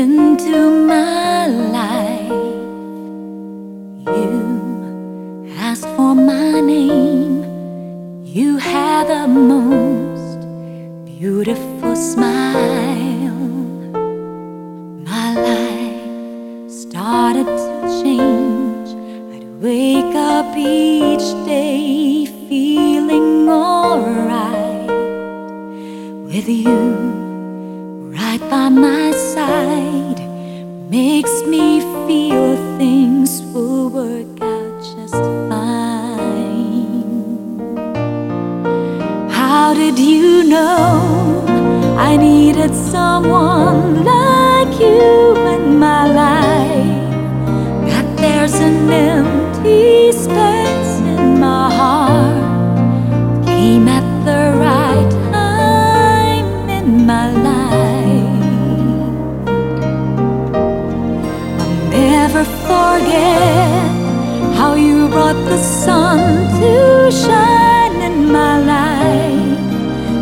into my life. You asked for my name. You had the most beautiful smile. My life started to change. I'd wake up each day feeling alright with you right by my side. Makes me feel things will work out just fine. How did you know I needed someone like you never forget how you brought the sun to shine in my life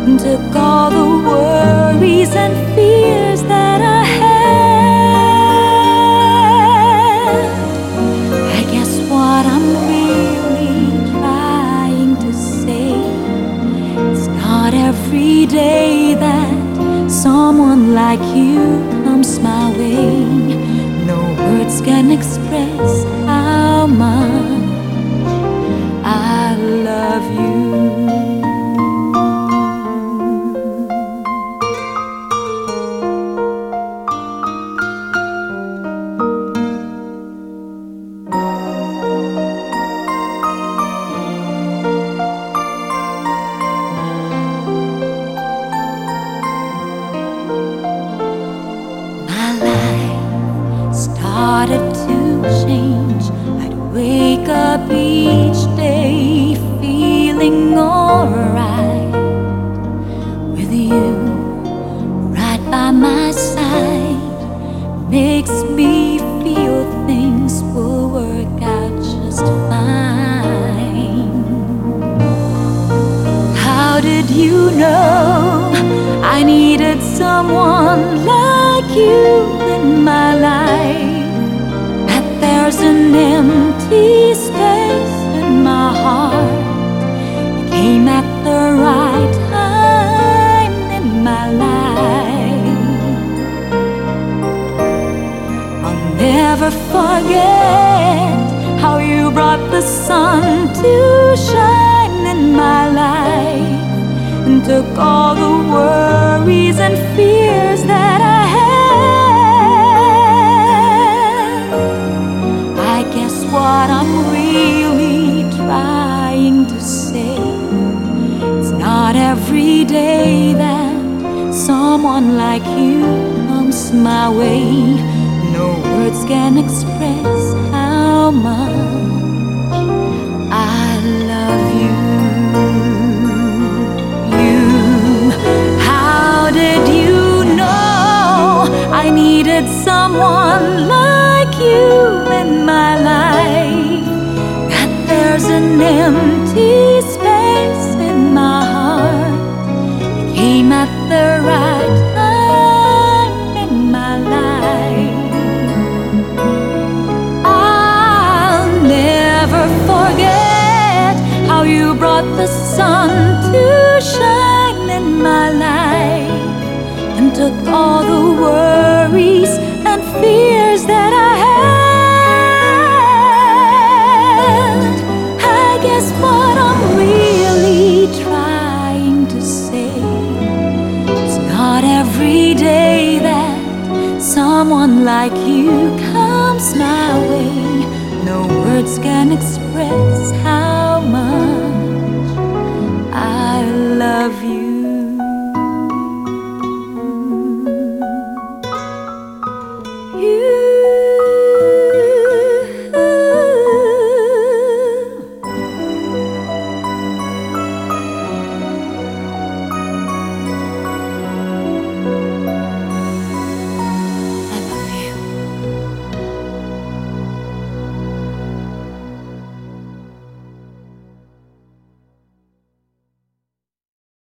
and took all the worries and fears that I had. I guess what I'm really trying to say it's not every day that someone like you comes my way. No words can express change. I'd wake up each day feeling alright with you right by my side. Makes me feel things will work out just fine. How did you know I needed someone like you in my life? Empty space in my heart. You came at the right time in my life. I'll never forget how you brought the sun to shine in my life and took all the worries and fears that I what I'm really trying to say it's not every day that someone like you comes my way. No words can express how much I love you. You, how did you know I needed someone like someone like you comes my way. No words can express how much I love you.